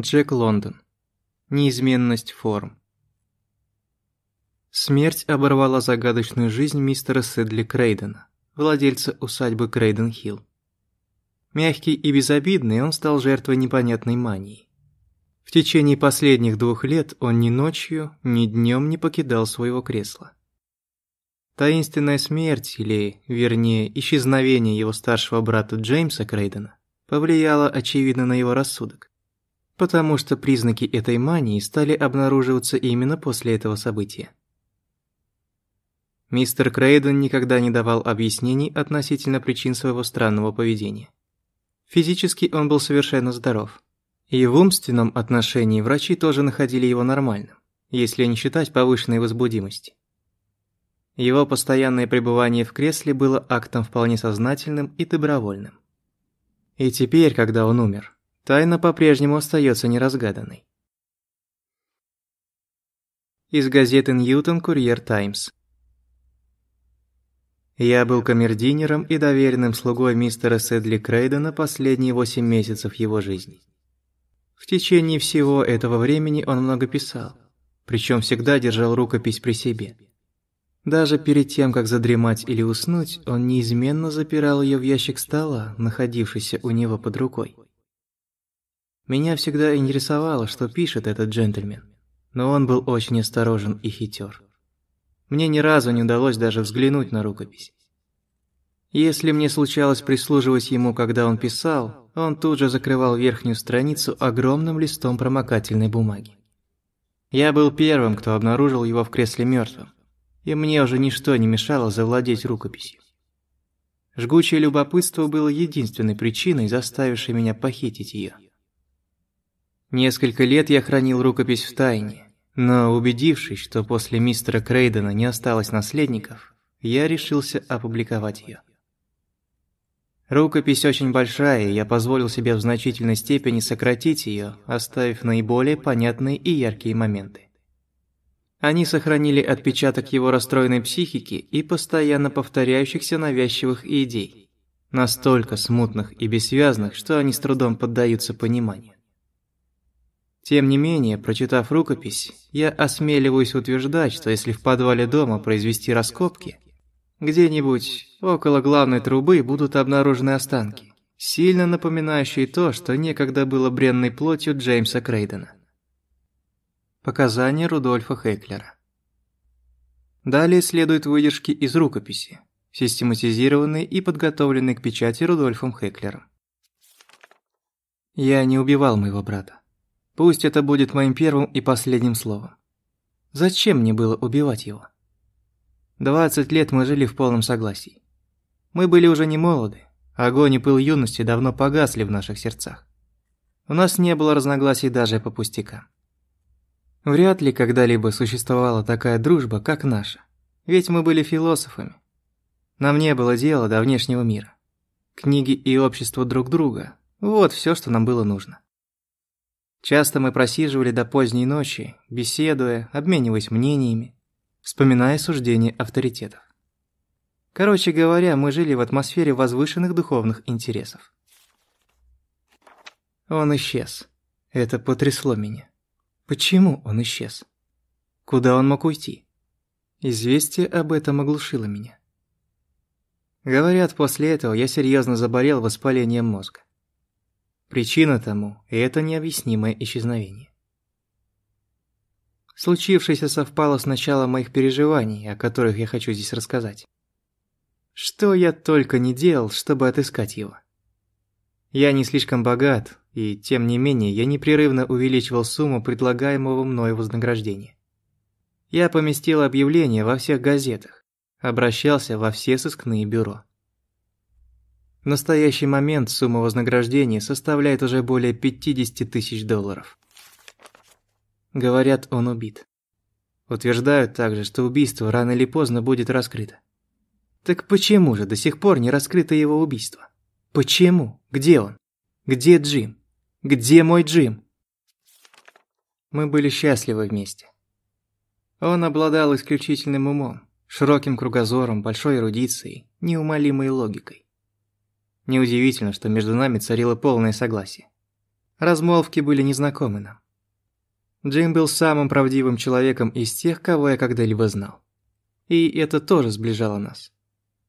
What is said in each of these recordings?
Джек Лондон. Неизменность форм. Смерть оборвала загадочную жизнь мистера Сэдли Крейдена, владельца усадьбы Крейден-Хилл. Мягкий и безобидный, он стал жертвой непонятной мании. В течение последних двух лет он ни ночью, ни днем не покидал своего кресла. Таинственная смерть, или, вернее, исчезновение его старшего брата Джеймса Крейдена, повлияло, очевидно, на его рассудок. Потому что признаки этой мании стали обнаруживаться именно после этого события. Мистер Крейден никогда не давал объяснений относительно причин своего странного поведения. Физически он был совершенно здоров. И в умственном отношении врачи тоже находили его нормальным, если не считать повышенной возбудимости. Его постоянное пребывание в кресле было актом вполне сознательным и добровольным. И теперь, когда он умер, тайна по-прежнему остается неразгаданной. Из газеты «Ньютон Курьер Таймс». Я был камердинером и доверенным слугой мистера Сэдли Крейдена последние восемь месяцев его жизни. В течение всего этого времени он много писал, причем всегда держал рукопись при себе. Даже перед тем, как задремать или уснуть, он неизменно запирал ее в ящик стола, находившийся у него под рукой. Меня всегда интересовало, что пишет этот джентльмен, но он был очень осторожен и хитер. Мне ни разу не удалось даже взглянуть на рукопись. Если мне случалось прислуживать ему, когда он писал, он тут же закрывал верхнюю страницу огромным листом промокательной бумаги. Я был первым, кто обнаружил его в кресле мертвым, и мне уже ничто не мешало завладеть рукописью. Жгучее любопытство было единственной причиной, заставившей меня похитить ее. Несколько лет я хранил рукопись в тайне, но убедившись, что после мистера Крейдена не осталось наследников, я решился опубликовать ее. Рукопись очень большая, и я позволил себе в значительной степени сократить ее, оставив наиболее понятные и яркие моменты. Они сохранили отпечаток его расстроенной психики и постоянно повторяющихся навязчивых идей, настолько смутных и бессвязных, что они с трудом поддаются пониманию. Тем не менее, прочитав рукопись, я осмеливаюсь утверждать, что если в подвале дома произвести раскопки – где-нибудь около главной трубы будут обнаружены останки, сильно напоминающие то, что некогда было бренной плотью Джеймса Крейдена. Показания Рудольфа Хеклера. Далее следуют выдержки из рукописи, систематизированные и подготовленные к печати Рудольфом Хеклером. Я не убивал моего брата. Пусть это будет моим первым и последним словом. Зачем мне было убивать его? Двадцать лет мы жили в полном согласии. Мы были уже не молоды, огонь и пыл юности давно погасли в наших сердцах. У нас не было разногласий даже по пустякам. Вряд ли когда-либо существовала такая дружба, как наша. Ведь мы были философами. Нам не было дела до внешнего мира. Книги и общество друг друга – вот все, что нам было нужно. Часто мы просиживали до поздней ночи, беседуя, обмениваясь мнениями, вспоминая суждения авторитетов. Короче говоря, мы жили в атмосфере возвышенных духовных интересов. Он исчез. Это потрясло меня. Почему он исчез? Куда он мог уйти? Известие об этом оглушило меня. Говорят, после этого я серьезно заболел воспалением мозга. Причина тому – это необъяснимое исчезновение. Случившееся совпало с началом моих переживаний, о которых я хочу здесь рассказать. Что я только не делал, чтобы отыскать его. Я не слишком богат, и тем не менее я непрерывно увеличивал сумму предлагаемого мною вознаграждения. Я поместил объявления во всех газетах, обращался во все сыскные бюро. В настоящий момент сумма вознаграждения составляет уже более 50 тысяч долларов. Говорят, он убит. Утверждают также, что убийство рано или поздно будет раскрыто. Так почему же до сих пор не раскрыто его убийство? Почему? Где он? Где Джим? Где мой Джим? Мы были счастливы вместе. Он обладал исключительным умом, широким кругозором, большой эрудицией, неумолимой логикой. Неудивительно, что между нами царило полное согласие. Размолвки были незнакомы нам. Джим был самым правдивым человеком из тех, кого я когда-либо знал. И это тоже сближало нас.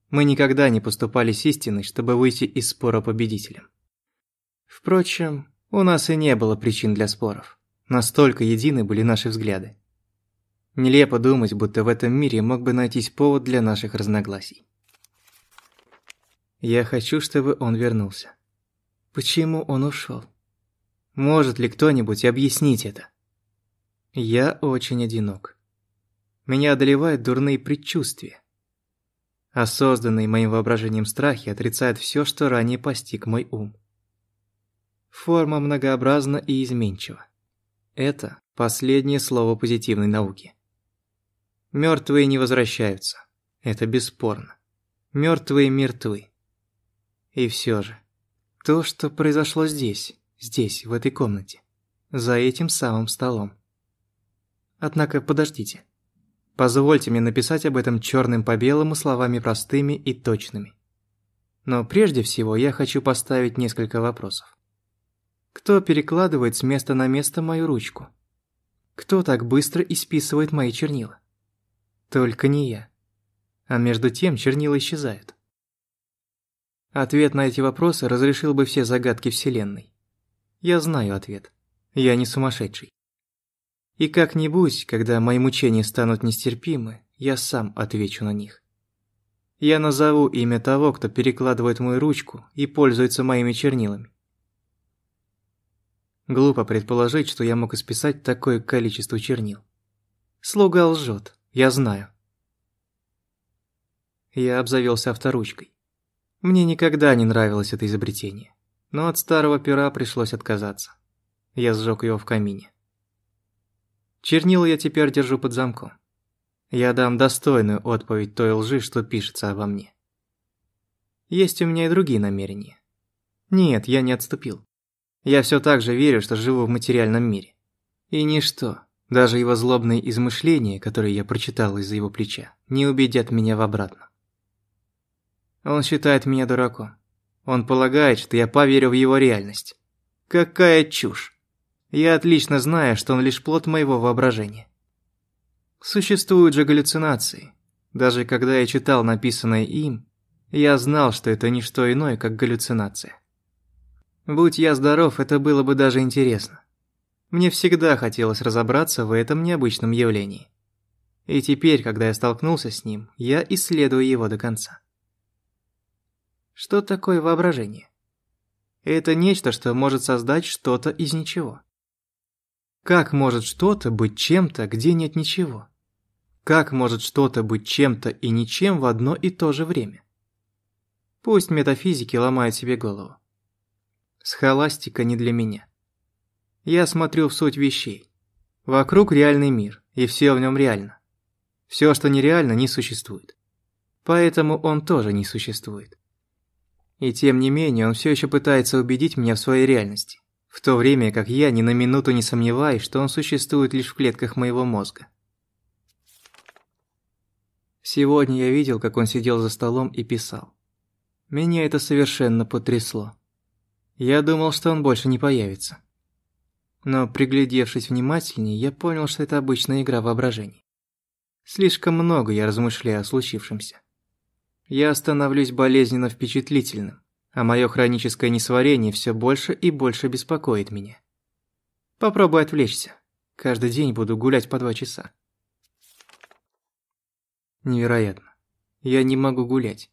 Мы никогда не поступали с истиной, чтобы выйти из спора победителем. Впрочем, у нас и не было причин для споров. Настолько едины были наши взгляды. Нелепо думать, будто в этом мире мог бы найтись повод для наших разногласий. Я хочу, чтобы он вернулся. Почему он ушел? Может ли кто-нибудь объяснить это? Я очень одинок. Меня одолевают дурные предчувствия. А созданные моим воображением страхи отрицают все, что ранее постиг мой ум. Форма многообразна и изменчива. Это последнее слово позитивной науки. Мертвые не возвращаются. Это бесспорно. Мертвые мертвы. И все же, то, что произошло здесь, здесь, в этой комнате, за этим самым столом. Однако подождите. Позвольте мне написать об этом черным по белому словами простыми и точными. Но прежде всего я хочу поставить несколько вопросов. Кто перекладывает с места на место мою ручку? Кто так быстро исписывает мои чернила? Только не я. А между тем чернила исчезают. Ответ на эти вопросы разрешил бы все загадки Вселенной. Я знаю ответ. Я не сумасшедший. И как-нибудь, когда мои мучения станут нестерпимы, я сам отвечу на них. Я назову имя того, кто перекладывает мою ручку и пользуется моими чернилами. Глупо предположить, что я мог исписать такое количество чернил. Слуга лжет, я знаю. Я обзавелся авторучкой. Мне никогда не нравилось это изобретение, но от старого пера пришлось отказаться. Я сжег его в камине. Чернила я теперь держу под замком. Я дам достойную отповедь той лжи, что пишется обо мне. Есть у меня и другие намерения. Нет, я не отступил. Я все так же верю, что живу в материальном мире. И ничто, даже его злобные измышления, которые я прочитал из-за его плеча, не убедят меня в обратном. Он считает меня дураком. Он полагает, что я поверю в его реальность. Какая чушь. Я отлично знаю, что он лишь плод моего воображения. Существуют же галлюцинации. Даже когда я читал написанное им, я знал, что это не что иное, как галлюцинация. Будь я здоров, это было бы даже интересно. Мне всегда хотелось разобраться в этом необычном явлении. И теперь, когда я столкнулся с ним, я исследую его до конца. Что такое воображение? Это нечто, что может создать что-то из ничего. Как может что-то быть чем-то, где нет ничего? Как может что-то быть чем-то и ничем в одно и то же время? Пусть метафизики ломают себе голову. Схоластика не для меня. Я смотрю в суть вещей. Вокруг реальный мир, и все в нем реально. Все, что нереально, не существует. Поэтому он тоже не существует. И тем не менее, он все еще пытается убедить меня в своей реальности, в то время как я ни на минуту не сомневаюсь, что он существует лишь в клетках моего мозга. Сегодня я видел, как он сидел за столом и писал. Меня это совершенно потрясло. Я думал, что он больше не появится. Но приглядевшись внимательнее, я понял, что это обычная игра воображения. Слишком много я размышляю о случившемся. Я становлюсь болезненно впечатлительным, а мое хроническое несварение все больше и больше беспокоит меня. Попробуй отвлечься. Каждый день буду гулять по два часа. Невероятно. Я не могу гулять.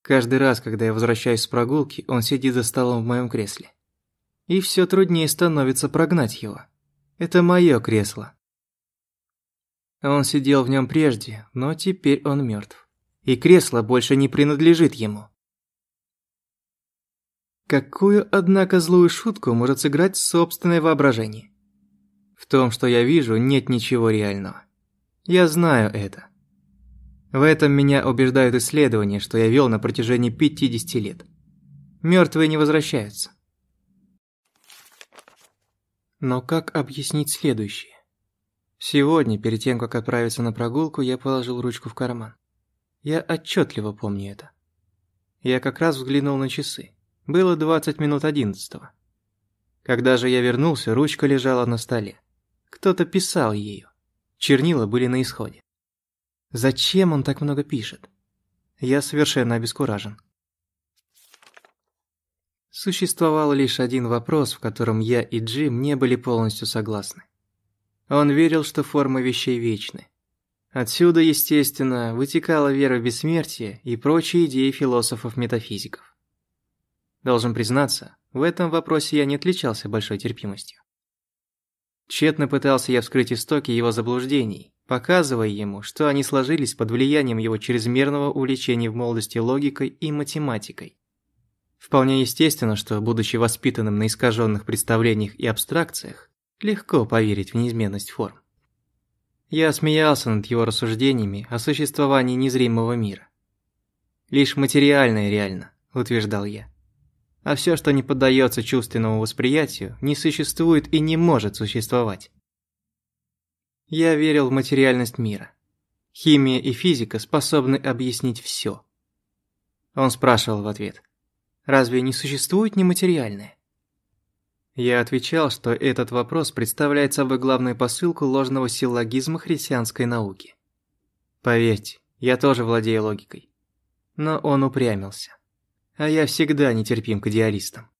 Каждый раз, когда я возвращаюсь с прогулки, он сидит за столом в моем кресле. И все труднее становится прогнать его. Это мое кресло. Он сидел в нем прежде, но теперь он мертв. И кресло больше не принадлежит ему. Какую, однако, злую шутку может сыграть собственное воображение? В том, что я вижу, нет ничего реального. Я знаю это. В этом меня убеждают исследования, что я вел на протяжении 50 лет. Мертвые не возвращаются. Но как объяснить следующее? Сегодня, перед тем, как отправиться на прогулку, я положил ручку в карман. Я отчетливо помню это. Я как раз взглянул на часы. Было 20 минут одиннадцатого. Когда же я вернулся, ручка лежала на столе. Кто-то писал ею. Чернила были на исходе. Зачем он так много пишет? Я совершенно обескуражен. Существовал лишь один вопрос, в котором я и Джим не были полностью согласны. Он верил, что формы вещей вечны. Отсюда, естественно, вытекала вера в бессмертие и прочие идеи философов-метафизиков. Должен признаться, в этом вопросе я не отличался большой терпимостью. Тщетно пытался я вскрыть истоки его заблуждений, показывая ему, что они сложились под влиянием его чрезмерного увлечения в молодости логикой и математикой. Вполне естественно, что, будучи воспитанным на искаженных представлениях и абстракциях, легко поверить в неизменность форм. Я смеялся над его рассуждениями о существовании незримого мира. «Лишь материальное реально», – утверждал я. А все, что не поддается чувственному восприятию, не существует и не может существовать. Я верил в материальность мира. Химия и физика способны объяснить все. Он спрашивал в ответ, разве не существует нематериальное? Я отвечал, что этот вопрос представляет собой главную посылку ложного силлогизма христианской науки. Поверьте, я тоже владею логикой. Но он упрямился а я всегда нетерпим к идеалистам.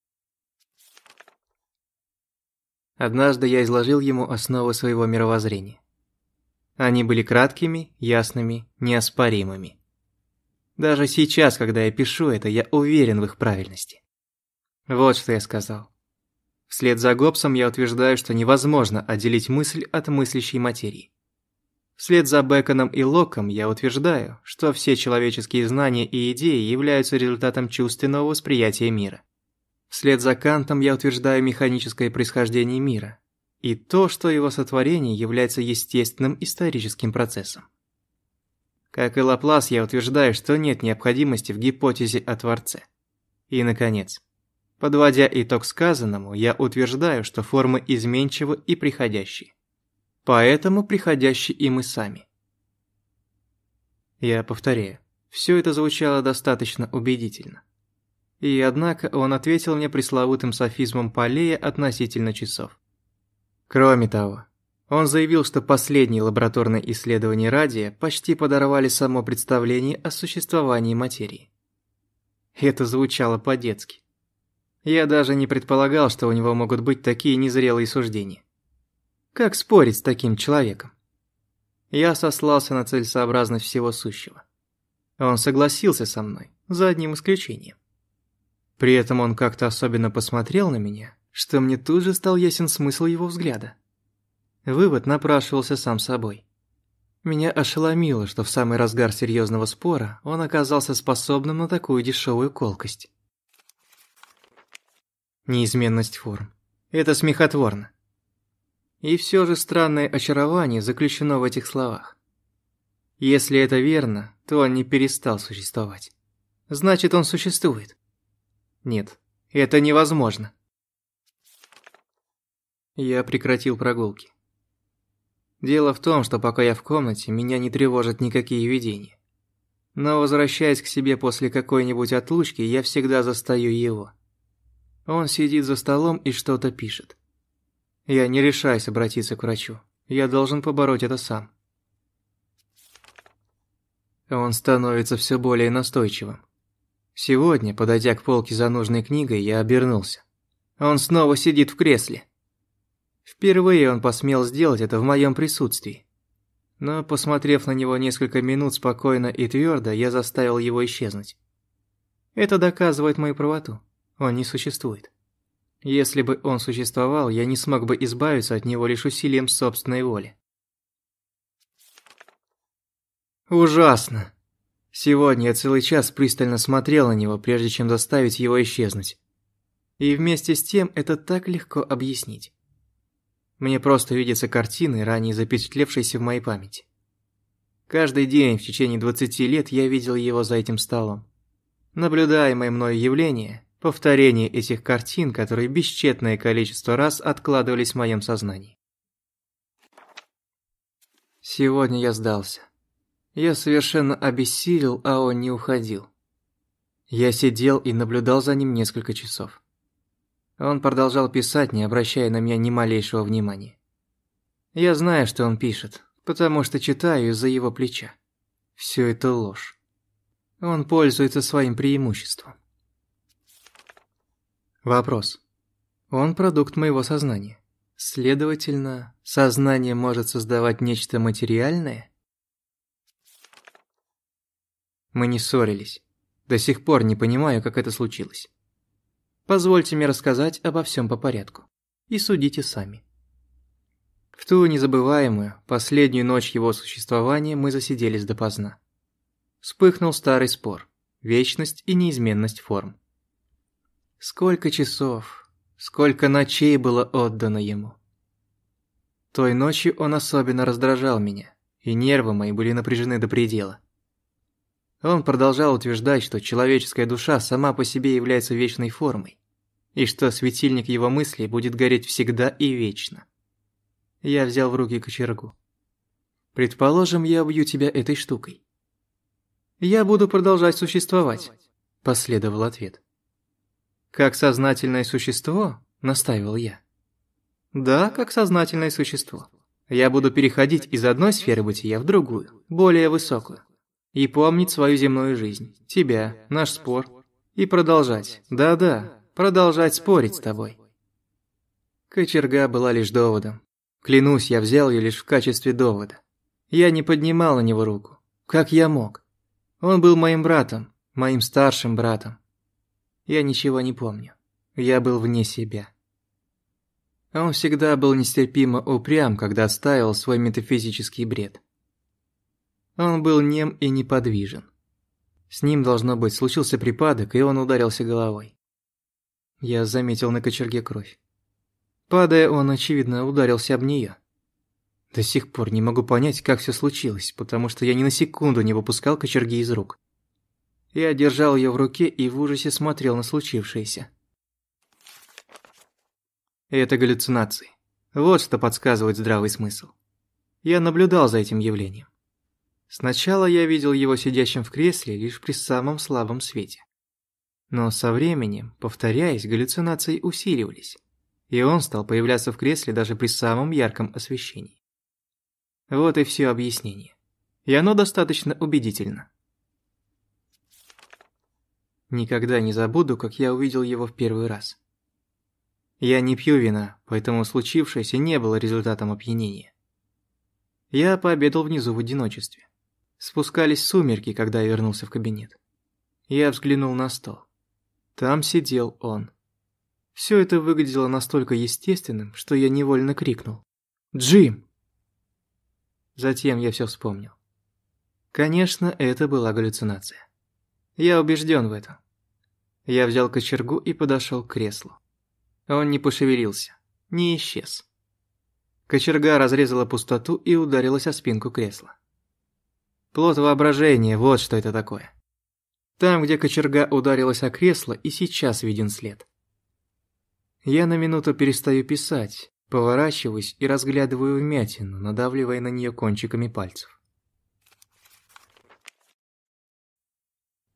Однажды я изложил ему основы своего мировоззрения. Они были краткими, ясными, неоспоримыми. Даже сейчас, когда я пишу это, я уверен в их правильности. Вот что я сказал. Вслед за Гоббсом я утверждаю, что невозможно отделить мысль от мыслящей материи. Вслед за Беконом и Локом я утверждаю, что все человеческие знания и идеи являются результатом чувственного восприятия мира. Вслед за Кантом я утверждаю механическое происхождение мира и то, что его сотворение является естественным историческим процессом. Как и Лаплас, я утверждаю, что нет необходимости в гипотезе о Творце. И, наконец, подводя итог сказанному, я утверждаю, что формы изменчивы и приходящие поэтому приходящие и мы сами. Я повторяю, все это звучало достаточно убедительно. И однако он ответил мне пресловутым софизмом Полея относительно часов. Кроме того, он заявил, что последние лабораторные исследования радия почти подорвали само представление о существовании материи. Это звучало по-детски. Я даже не предполагал, что у него могут быть такие незрелые суждения. Как спорить с таким человеком? Я сослался на целесообразность всего сущего. Он согласился со мной, за одним исключением. При этом он как-то особенно посмотрел на меня, что мне тут же стал ясен смысл его взгляда. Вывод напрашивался сам собой. Меня ошеломило, что в самый разгар серьезного спора он оказался способным на такую дешевую колкость. Неизменность форм. Это смехотворно. И все же странное очарование заключено в этих словах. Если это верно, то он не перестал существовать. Значит, он существует. Нет, это невозможно. Я прекратил прогулки. Дело в том, что пока я в комнате, меня не тревожат никакие видения. Но возвращаясь к себе после какой-нибудь отлучки, я всегда застаю его. Он сидит за столом и что-то пишет. Я не решаюсь обратиться к врачу. Я должен побороть это сам. Он становится все более настойчивым. Сегодня, подойдя к полке за нужной книгой, я обернулся. Он снова сидит в кресле. Впервые он посмел сделать это в моем присутствии. Но, посмотрев на него несколько минут спокойно и твердо, я заставил его исчезнуть. Это доказывает мою правоту. Он не существует. Если бы он существовал, я не смог бы избавиться от него лишь усилием собственной воли. Ужасно. Сегодня я целый час пристально смотрел на него, прежде чем заставить его исчезнуть. И вместе с тем это так легко объяснить. Мне просто видятся картины, ранее запечатлевшиеся в моей памяти. Каждый день в течение 20 лет я видел его за этим столом. Наблюдаемое мною явление Повторение этих картин, которые бесчетное количество раз откладывались в моем сознании. Сегодня я сдался. Я совершенно обессилел, а он не уходил. Я сидел и наблюдал за ним несколько часов. Он продолжал писать, не обращая на меня ни малейшего внимания. Я знаю, что он пишет, потому что читаю из-за его плеча. Все это ложь. Он пользуется своим преимуществом. Вопрос. Он продукт моего сознания. Следовательно, сознание может создавать нечто материальное? Мы не ссорились. До сих пор не понимаю, как это случилось. Позвольте мне рассказать обо всем по порядку. И судите сами. В ту незабываемую, последнюю ночь его существования мы засиделись допоздна. Вспыхнул старый спор. Вечность и неизменность форм. Сколько часов, сколько ночей было отдано ему. Той ночью он особенно раздражал меня, и нервы мои были напряжены до предела. Он продолжал утверждать, что человеческая душа сама по себе является вечной формой, и что светильник его мыслей будет гореть всегда и вечно. Я взял в руки кочергу. «Предположим, я убью тебя этой штукой. «Я буду продолжать существовать», – последовал ответ. «Как сознательное существо?» – настаивал я. «Да, как сознательное существо. Я буду переходить из одной сферы бытия в другую, более высокую. И помнить свою земную жизнь, тебя, наш спор. И продолжать, да-да, продолжать спорить с тобой». Кочерга была лишь доводом. Клянусь, я взял ее лишь в качестве довода. Я не поднимал на него руку. Как я мог? Он был моим братом, моим старшим братом. Я ничего не помню. Я был вне себя. Он всегда был нестерпимо упрям, когда отстаивал свой метафизический бред. Он был нем и неподвижен. С ним, должно быть, случился припадок, и он ударился головой. Я заметил на кочерге кровь. Падая, он, очевидно, ударился об нее. До сих пор не могу понять, как все случилось, потому что я ни на секунду не выпускал кочерги из рук. Я держал ее в руке и в ужасе смотрел на случившееся. Это галлюцинации. Вот что подсказывает здравый смысл. Я наблюдал за этим явлением. Сначала я видел его сидящим в кресле лишь при самом слабом свете. Но со временем, повторяясь, галлюцинации усиливались, и он стал появляться в кресле даже при самом ярком освещении. Вот и все объяснение. И оно достаточно убедительно. Никогда не забуду, как я увидел его в первый раз. Я не пью вина, поэтому случившееся не было результатом опьянения. Я пообедал внизу в одиночестве. Спускались сумерки, когда я вернулся в кабинет. Я взглянул на стол. Там сидел он. Все это выглядело настолько естественным, что я невольно крикнул. «Джим!» Затем я все вспомнил. Конечно, это была галлюцинация. Я убежден в этом. Я взял кочергу и подошел к креслу. Он не пошевелился, не исчез. Кочерга разрезала пустоту и ударилась о спинку кресла. Плод воображения, вот что это такое. Там, где кочерга ударилась о кресло, и сейчас виден след. Я на минуту перестаю писать, Поворачиваюсь и разглядываю вмятину, надавливая на нее кончиками пальцев.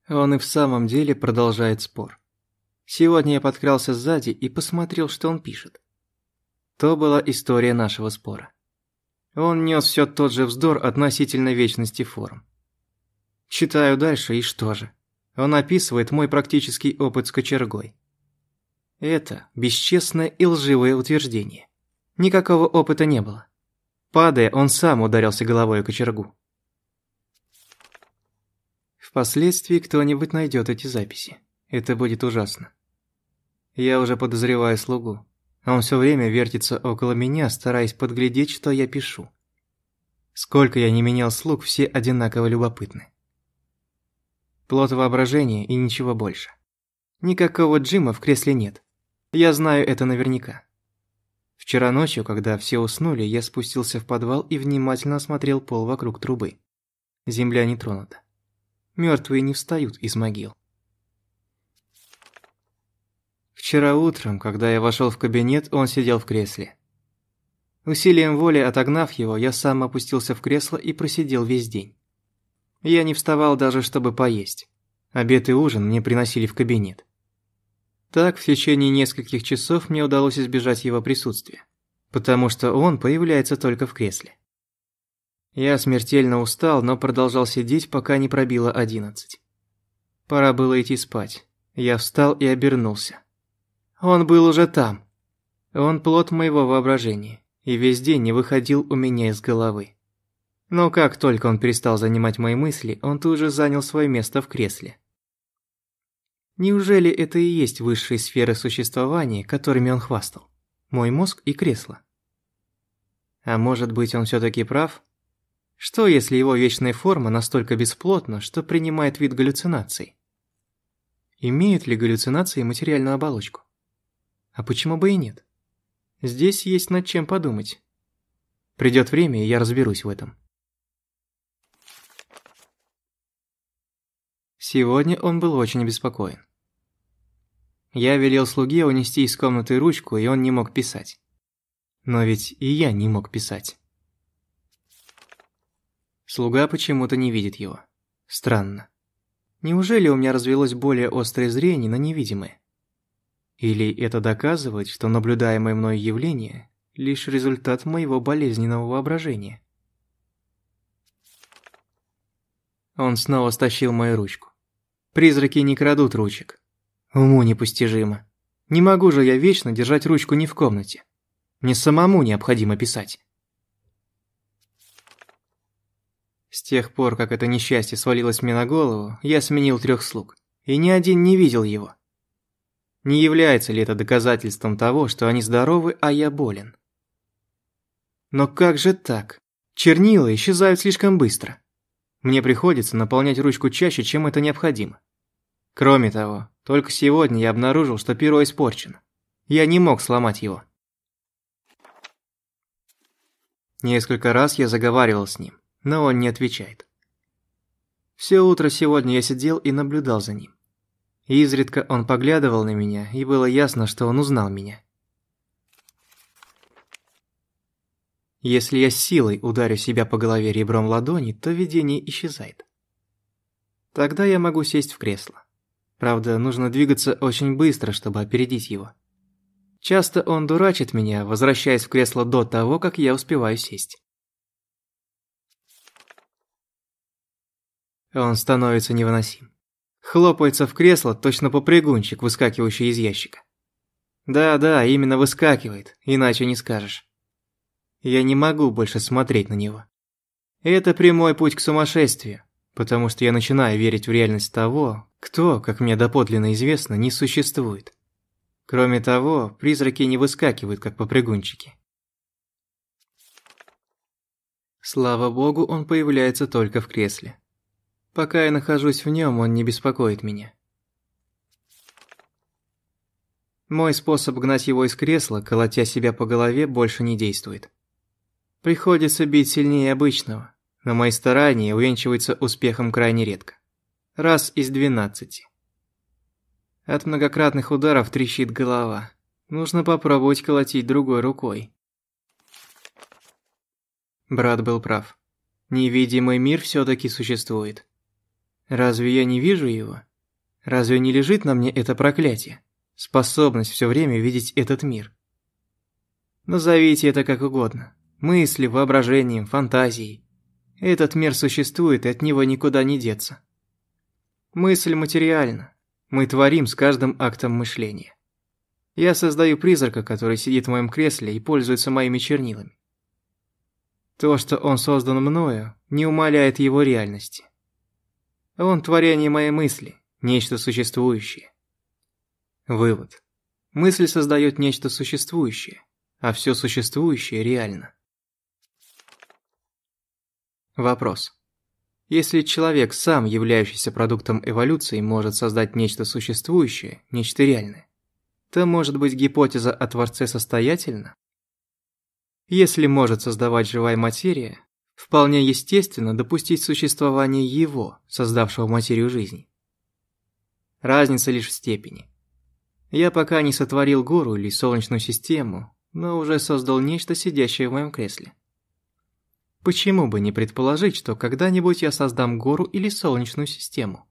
Он и в самом деле продолжает спор. Сегодня я подкрался сзади и посмотрел, что он пишет. То была история нашего спора. Он нес все тот же вздор относительно вечности форм. Читаю дальше, и что же? Он описывает мой практический опыт с кочергой. Это бесчестное и лживое утверждение. Никакого опыта не было. Падая, он сам ударился головой о кочергу. Впоследствии кто-нибудь найдет эти записи. Это будет ужасно. Я уже подозреваю слугу. Он все время вертится около меня, стараясь подглядеть, что я пишу. Сколько я не менял слуг, все одинаково любопытны. Плод воображения и ничего больше. Никакого Джима в кресле нет. Я знаю это наверняка. Вчера ночью, когда все уснули, я спустился в подвал и внимательно осмотрел пол вокруг трубы. Земля не тронута. Мертвые не встают из могил. Вчера утром, когда я вошел в кабинет, он сидел в кресле. Усилием воли отогнав его, я сам опустился в кресло и просидел весь день. Я не вставал даже, чтобы поесть. Обед и ужин мне приносили в кабинет. Так, в течение нескольких часов мне удалось избежать его присутствия, потому что он появляется только в кресле. Я смертельно устал, но продолжал сидеть, пока не пробило одиннадцать. Пора было идти спать. Я встал и обернулся. Он был уже там. Он плод моего воображения, и весь день не выходил у меня из головы. Но как только он перестал занимать мои мысли, он тут же занял свое место в кресле. Неужели это и есть высшие сферы существования, которыми он хвастал? Мой мозг и кресло. А может быть, он все-таки прав? Что, если его вечная форма настолько бесплотна, что принимает вид галлюцинаций? Имеют ли галлюцинации материальную оболочку? А почему бы и нет? Здесь есть над чем подумать. Придет время, и я разберусь в этом. Сегодня он был очень обеспокоен. Я велел слуге унести из комнаты ручку, и он не мог писать. Но ведь и я не мог писать. Слуга почему-то не видит его. Странно. Неужели у меня развелось более острое зрение на невидимое? Или это доказывает, что наблюдаемое мной явление – лишь результат моего болезненного воображения? Он снова стащил мою ручку. Призраки не крадут ручек. Уму непостижимо. Не могу же я вечно держать ручку не в комнате. Мне самому необходимо писать. С тех пор, как это несчастье свалилось мне на голову, я сменил трех слуг. И ни один не видел его. Не является ли это доказательством того, что они здоровы, а я болен? Но как же так? Чернила исчезают слишком быстро. Мне приходится наполнять ручку чаще, чем это необходимо. Кроме того, только сегодня я обнаружил, что перо испорчено. Я не мог сломать его. Несколько раз я заговаривал с ним, но он не отвечает. Все утро сегодня я сидел и наблюдал за ним. Изредка он поглядывал на меня, и было ясно, что он узнал меня. Если я силой ударю себя по голове ребром ладони, то видение исчезает. Тогда я могу сесть в кресло. Правда, нужно двигаться очень быстро, чтобы опередить его. Часто он дурачит меня, возвращаясь в кресло до того, как я успеваю сесть. Он становится невыносим. Хлопается в кресло, точно попрыгунчик, выскакивающий из ящика. Да-да, именно выскакивает, иначе не скажешь. Я не могу больше смотреть на него. Это прямой путь к сумасшествию, потому что я начинаю верить в реальность того, кто, как мне доподлинно известно, не существует. Кроме того, призраки не выскакивают, как попрыгунчики. Слава богу, он появляется только в кресле. Пока я нахожусь в нем, он не беспокоит меня. Мой способ гнать его из кресла, колотя себя по голове, больше не действует. Приходится бить сильнее обычного, но мои старания увенчиваются успехом крайне редко раз из двенадцати. От многократных ударов трещит голова. Нужно попробовать колотить другой рукой. Брат был прав. Невидимый мир все-таки существует. Разве я не вижу его? Разве не лежит на мне это проклятие? Способность все время видеть этот мир. Назовите это как угодно. Мысли, воображением, фантазией. Этот мир существует, и от него никуда не деться. Мысль материальна. Мы творим с каждым актом мышления. Я создаю призрака, который сидит в моем кресле и пользуется моими чернилами. То, что он создан мною, не умаляет его реальности. Он творение моей мысли, нечто существующее. Вывод. Мысль создает нечто существующее, а все существующее реально. Вопрос. Если человек, сам являющийся продуктом эволюции, может создать нечто существующее, нечто реальное, то, может быть, гипотеза о Творце состоятельна? Если может создавать живая материя, вполне естественно допустить существование его, создавшего материю жизни. Разница лишь в степени. Я пока не сотворил гору или солнечную систему, но уже создал нечто, сидящее в моем кресле. Почему бы не предположить, что когда-нибудь я создам гору или солнечную систему?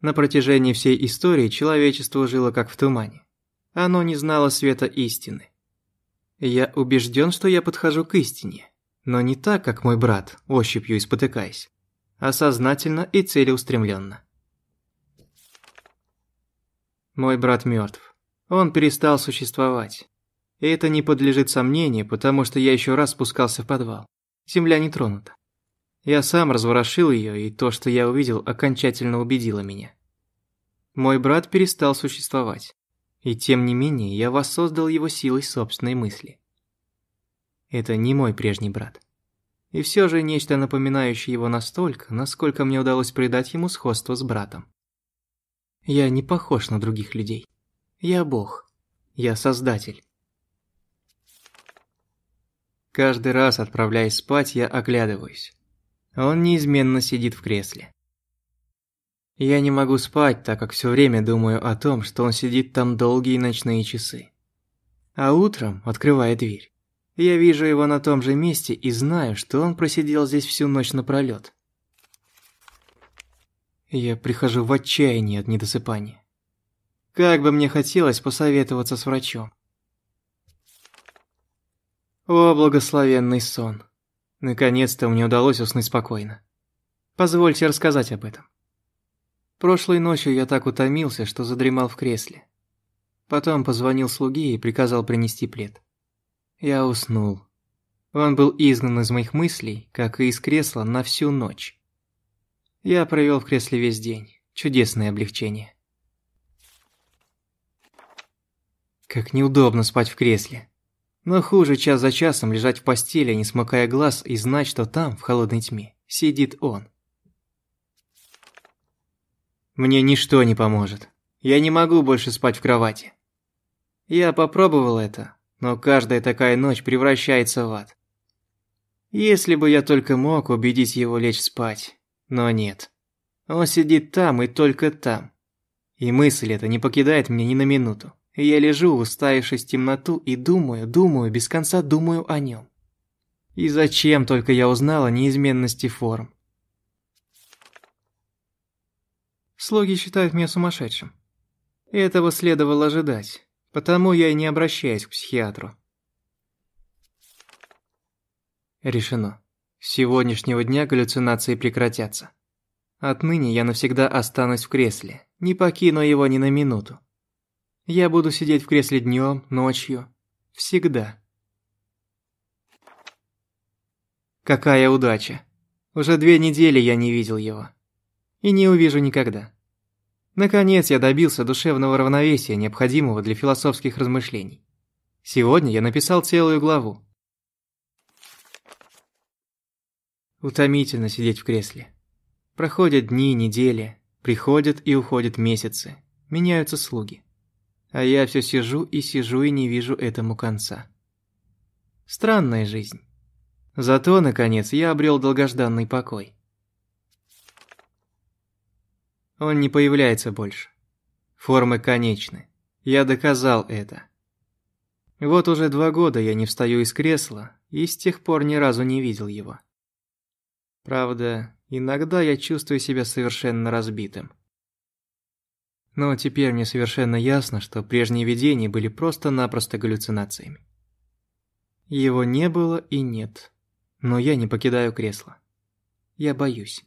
На протяжении всей истории человечество жило как в тумане. Оно не знало света истины. Я убежден, что я подхожу к истине, но не так, как мой брат, ощупью и спотыкаясь, а сознательно и целеустремленно. Мой брат мертв. Он перестал существовать. И это не подлежит сомнению, потому что я еще раз спускался в подвал. Земля не тронута. Я сам разворошил ее, и то, что я увидел, окончательно убедило меня. Мой брат перестал существовать. И тем не менее, я воссоздал его силой собственной мысли. Это не мой прежний брат. И все же нечто напоминающее его настолько, насколько мне удалось придать ему сходство с братом. Я не похож на других людей. Я бог. Я создатель. Каждый раз, отправляясь спать, я оглядываюсь. Он неизменно сидит в кресле. Я не могу спать, так как все время думаю о том, что он сидит там долгие ночные часы. А утром, открывая дверь, я вижу его на том же месте и знаю, что он просидел здесь всю ночь напролёт. Я прихожу в отчаяние от недосыпания. Как бы мне хотелось посоветоваться с врачом. О, благословенный сон. Наконец-то мне удалось уснуть спокойно. Позвольте рассказать об этом. Прошлой ночью я так утомился, что задремал в кресле. Потом позвонил слуге и приказал принести плед. Я уснул. Он был изгнан из моих мыслей, как и из кресла, на всю ночь. Я провел в кресле весь день. Чудесное облегчение. Как неудобно спать в кресле. Но хуже час за часом лежать в постели, не смыкая глаз, и знать, что там, в холодной тьме, сидит он. Мне ничто не поможет. Я не могу больше спать в кровати. Я попробовал это, но каждая такая ночь превращается в ад. Если бы я только мог убедить его лечь спать, но нет. Он сидит там и только там. И мысль эта не покидает меня ни на минуту. Я лежу, уставившись в темноту, и думаю, думаю, без конца думаю о нем. И зачем только я узнала о неизменности форм? Слуги считают меня сумасшедшим. Этого следовало ожидать, потому я и не обращаюсь к психиатру. Решено. С сегодняшнего дня галлюцинации прекратятся. Отныне я навсегда останусь в кресле, не покину его ни на минуту. Я буду сидеть в кресле днем, ночью. Всегда. Какая удача. Уже две недели я не видел его. И не увижу никогда. Наконец я добился душевного равновесия, необходимого для философских размышлений. Сегодня я написал целую главу. Утомительно сидеть в кресле. Проходят дни, недели, приходят и уходят месяцы, меняются слуги. А я все сижу и сижу и не вижу этому конца. Странная жизнь. Зато, наконец, я обрел долгожданный покой. Он не появляется больше. Формы конечны. Я доказал это. Вот уже два года я не встаю из кресла и с тех пор ни разу не видел его. Правда, иногда я чувствую себя совершенно разбитым. Но теперь мне совершенно ясно, что прежние видения были просто-напросто галлюцинациями. Его не было и нет, но я не покидаю кресло. Я боюсь.